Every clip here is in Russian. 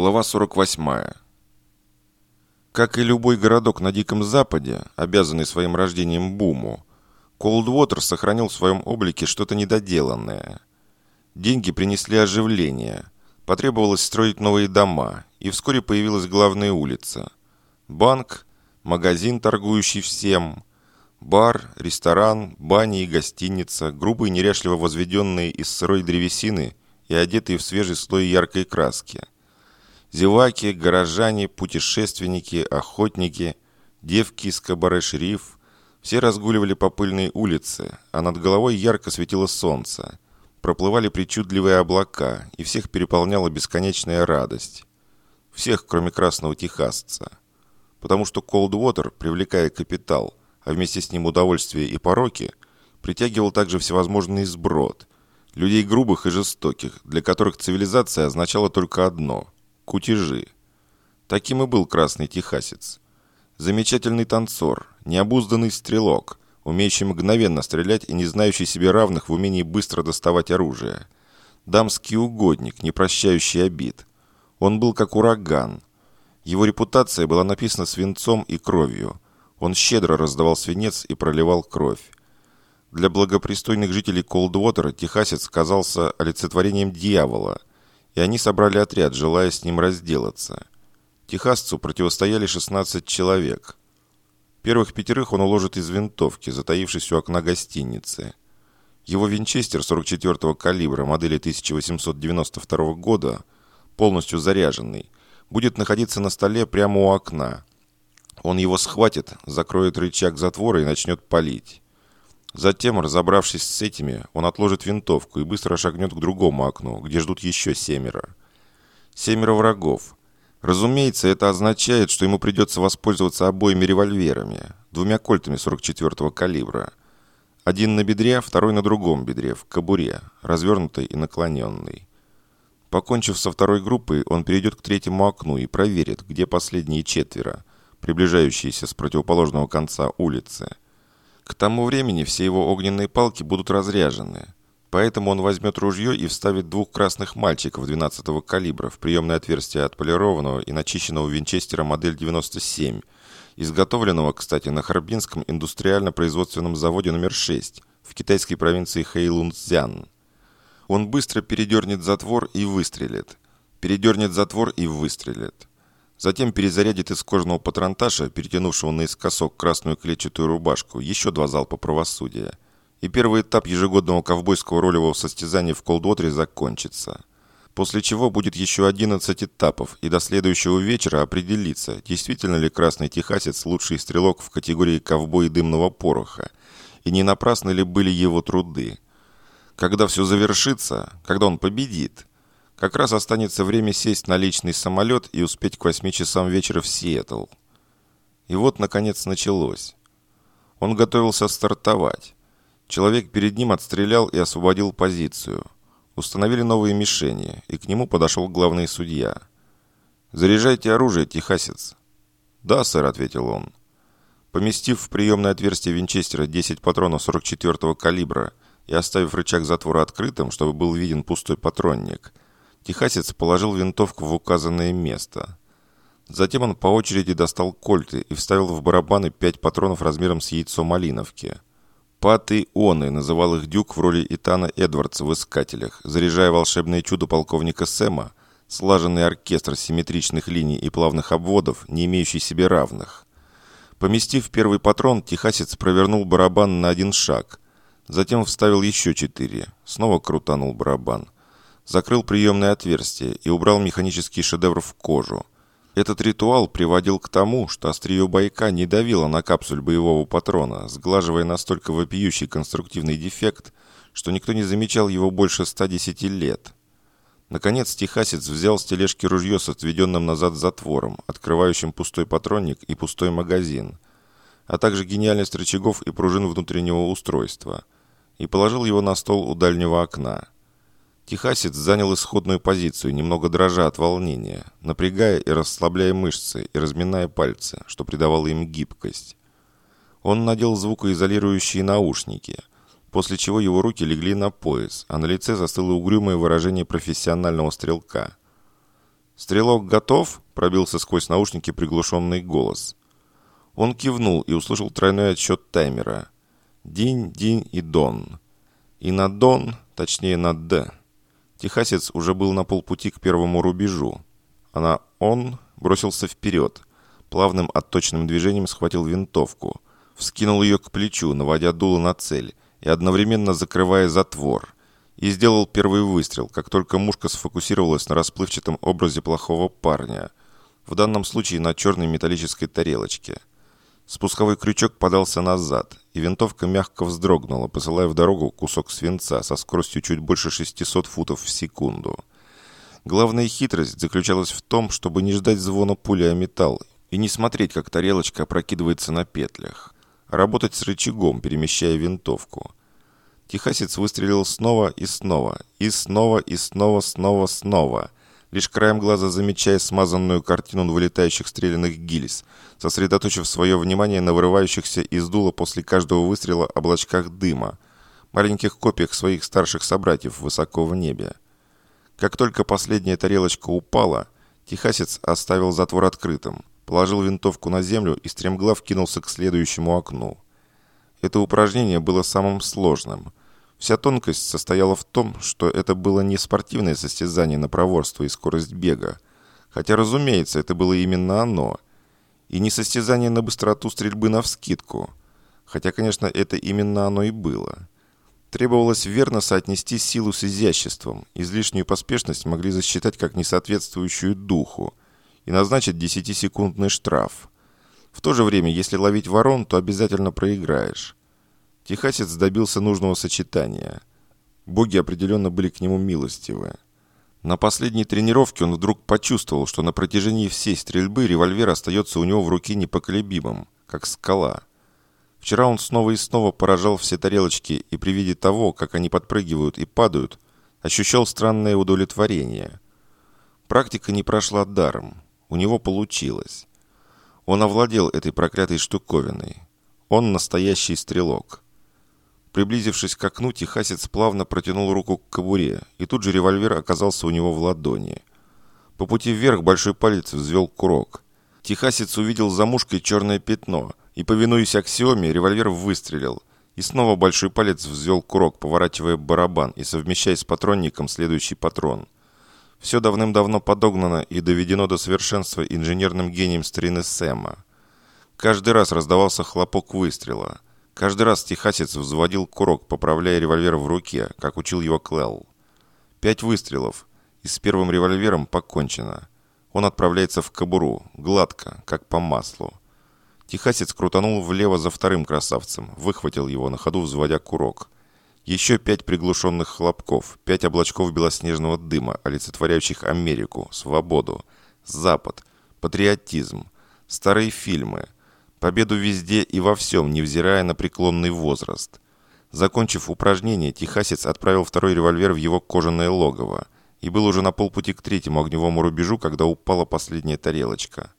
Глава 48. Как и любой городок на Диком Западе, обязанный своим рождением буму, Колдвотер сохранил в своем облике что-то недоделанное. Деньги принесли оживление, потребовалось строить новые дома, и вскоре появилась главная улица. Банк, магазин, торгующий всем, бар, ресторан, бани и гостиница, грубые неряшливо возведенные из сырой древесины и одетые в свежий слой яркой краски – Зеваки, горожане, путешественники, охотники, девки из кабаре-шериф – все разгуливали по пыльной улице, а над головой ярко светило солнце. Проплывали причудливые облака, и всех переполняла бесконечная радость. Всех, кроме красного техасца. Потому что Coldwater, привлекая капитал, а вместе с ним удовольствие и пороки, притягивал также всевозможный сброд. Людей грубых и жестоких, для которых цивилизация означала только одно – кутежи. Таким и был красный техасец. Замечательный танцор, необузданный стрелок, умеющий мгновенно стрелять и не знающий себе равных в умении быстро доставать оружие. Дамский угодник, не прощающий обид. Он был как ураган. Его репутация была написана свинцом и кровью. Он щедро раздавал свинец и проливал кровь. Для благопристойных жителей Колдвотера техасец казался олицетворением дьявола – и они собрали отряд, желая с ним разделаться. Техасцу противостояли 16 человек. Первых пятерых он уложит из винтовки, затаившись у окна гостиницы. Его винчестер 44-го калибра модели 1892 года, полностью заряженный, будет находиться на столе прямо у окна. Он его схватит, закроет рычаг затвора и начнет палить. Затем, разобравшись с этими, он отложит винтовку и быстро шагнет к другому окну, где ждут еще семеро. Семеро врагов. Разумеется, это означает, что ему придется воспользоваться обоими револьверами, двумя кольтами 44-го калибра. Один на бедре, второй на другом бедре, в кобуре, развернутой и наклоненной. Покончив со второй группой, он перейдет к третьему окну и проверит, где последние четверо, приближающиеся с противоположного конца улицы – к тому времени все его огненные палки будут разряжены. Поэтому он возьмет ружье и вставит двух красных мальчиков 12-го калибра в приемное отверстие отполированного и начищенного винчестера модель 97, изготовленного, кстати, на Харбинском индустриально-производственном заводе номер 6 в китайской провинции Хэйлунцзян. Он быстро передернет затвор и выстрелит. Передернет затвор и выстрелит. Затем перезарядит из кожаного патронташа, перетянувшего наискосок красную клетчатую рубашку, еще два залпа правосудия. И первый этап ежегодного ковбойского ролевого состязания в Колдвотере закончится. После чего будет еще 11 этапов, и до следующего вечера определится, действительно ли красный техасец лучший стрелок в категории ковбой дымного пороха, и не напрасны ли были его труды. Когда все завершится, когда он победит, как раз останется время сесть на личный самолет и успеть к 8 часам вечера в Сиэтл. И вот, наконец, началось. Он готовился стартовать. Человек перед ним отстрелял и освободил позицию. Установили новые мишени, и к нему подошел главный судья. «Заряжайте оружие, техасец». «Да, сэр», — ответил он. Поместив в приемное отверстие винчестера 10 патронов 44-го калибра и оставив рычаг затвора открытым, чтобы был виден пустой патронник — Техасец положил винтовку в указанное место. Затем он по очереди достал кольты и вставил в барабаны пять патронов размером с яйцо малиновки. Паты Оны называл их Дюк в роли Итана Эдвардса в «Искателях», заряжая волшебное чудо полковника Сэма, слаженный оркестр симметричных линий и плавных обводов, не имеющий себе равных. Поместив первый патрон, Техасец провернул барабан на один шаг. Затем вставил еще четыре. Снова крутанул барабан закрыл приемное отверстие и убрал механический шедевр в кожу. Этот ритуал приводил к тому, что острие бойка не давило на капсуль боевого патрона, сглаживая настолько вопиющий конструктивный дефект, что никто не замечал его больше 110 лет. Наконец, техасец взял с тележки ружье с отведенным назад затвором, открывающим пустой патронник и пустой магазин, а также гениальность рычагов и пружин внутреннего устройства, и положил его на стол у дальнего окна. Техасец занял исходную позицию, немного дрожа от волнения, напрягая и расслабляя мышцы и разминая пальцы, что придавало им гибкость. Он надел звукоизолирующие наушники, после чего его руки легли на пояс, а на лице застыло угрюмое выражение профессионального стрелка. «Стрелок готов?» – пробился сквозь наушники приглушенный голос. Он кивнул и услышал тройной отсчет таймера. День, день и дон. И на дон, точнее на д. Техасец уже был на полпути к первому рубежу. А на он бросился вперед. Плавным отточенным движением схватил винтовку. Вскинул ее к плечу, наводя дуло на цель и одновременно закрывая затвор. И сделал первый выстрел, как только мушка сфокусировалась на расплывчатом образе плохого парня. В данном случае на черной металлической тарелочке. Спусковой крючок подался назад, и винтовка мягко вздрогнула, посылая в дорогу кусок свинца со скоростью чуть больше 600 футов в секунду. Главная хитрость заключалась в том, чтобы не ждать звона пули о металл и не смотреть, как тарелочка опрокидывается на петлях работать с рычагом, перемещая винтовку. Техасец выстрелил снова и снова, и снова, и снова, снова, снова, лишь краем глаза замечая смазанную картину вылетающих стрелянных гильз, сосредоточив свое внимание на вырывающихся из дула после каждого выстрела облачках дыма, маленьких копиях своих старших собратьев высоко в небе. Как только последняя тарелочка упала, Техасец оставил затвор открытым – положил винтовку на землю и стремглав кинулся к следующему окну. Это упражнение было самым сложным. Вся тонкость состояла в том, что это было не спортивное состязание на проворство и скорость бега, хотя, разумеется, это было именно оно, и не состязание на быстроту стрельбы навскидку, хотя, конечно, это именно оно и было. Требовалось верно соотнести силу с изяществом, излишнюю поспешность могли засчитать как несоответствующую духу – и назначит 10-секундный штраф. В то же время, если ловить ворон, то обязательно проиграешь. Техасец добился нужного сочетания. Боги определенно были к нему милостивы. На последней тренировке он вдруг почувствовал, что на протяжении всей стрельбы револьвер остается у него в руке непоколебимым, как скала. Вчера он снова и снова поражал все тарелочки и при виде того, как они подпрыгивают и падают, ощущал странное удовлетворение. Практика не прошла даром. У него получилось. Он овладел этой проклятой штуковиной. Он настоящий стрелок. Приблизившись к окну, техасец плавно протянул руку к кобуре, и тут же револьвер оказался у него в ладони. По пути вверх большой палец взвел курок. Техасец увидел за мушкой черное пятно, и, повинуясь аксиоме, револьвер выстрелил. И снова большой палец взвел курок, поворачивая барабан и совмещая с патронником следующий патрон – все давным-давно подогнано и доведено до совершенства инженерным гением старины Сэма. Каждый раз раздавался хлопок выстрела. Каждый раз техасец взводил курок, поправляя револьвер в руке, как учил его Клелл. Пять выстрелов, и с первым револьвером покончено. Он отправляется в кобуру, гладко, как по маслу. Техасец крутанул влево за вторым красавцем, выхватил его на ходу, взводя курок – еще пять приглушенных хлопков, пять облачков белоснежного дыма, олицетворяющих Америку, свободу, Запад, патриотизм, старые фильмы, победу везде и во всем, невзирая на преклонный возраст. Закончив упражнение, техасец отправил второй револьвер в его кожаное логово и был уже на полпути к третьему огневому рубежу, когда упала последняя тарелочка.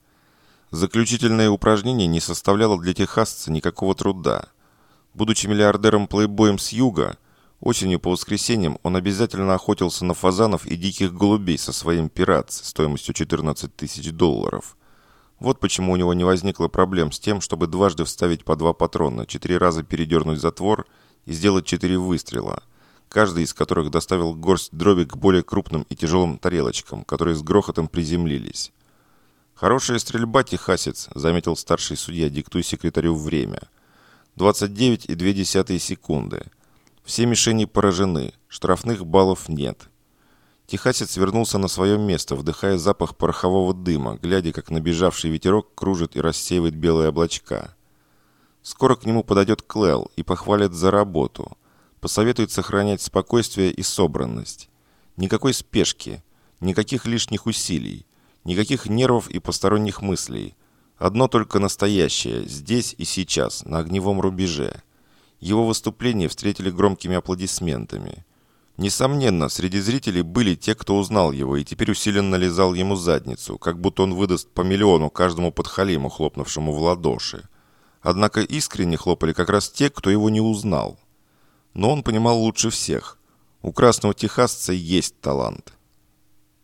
Заключительное упражнение не составляло для техасца никакого труда – Будучи миллиардером-плейбоем с юга, осенью по воскресеньям он обязательно охотился на фазанов и диких голубей со своим пират стоимостью 14 тысяч долларов. Вот почему у него не возникло проблем с тем, чтобы дважды вставить по два патрона, четыре раза передернуть затвор и сделать четыре выстрела, каждый из которых доставил горсть дроби к более крупным и тяжелым тарелочкам, которые с грохотом приземлились. «Хорошая стрельба, техасец», — заметил старший судья, диктуя секретарю время — 29,2 секунды. Все мишени поражены, штрафных баллов нет. Техасец вернулся на свое место, вдыхая запах порохового дыма, глядя, как набежавший ветерок кружит и рассеивает белые облачка. Скоро к нему подойдет Клэл и похвалит за работу. Посоветует сохранять спокойствие и собранность. Никакой спешки, никаких лишних усилий, никаких нервов и посторонних мыслей. Одно только настоящее, здесь и сейчас, на огневом рубеже. Его выступление встретили громкими аплодисментами. Несомненно, среди зрителей были те, кто узнал его и теперь усиленно лизал ему задницу, как будто он выдаст по миллиону каждому подхалиму, хлопнувшему в ладоши. Однако искренне хлопали как раз те, кто его не узнал. Но он понимал лучше всех. У красного техасца есть талант –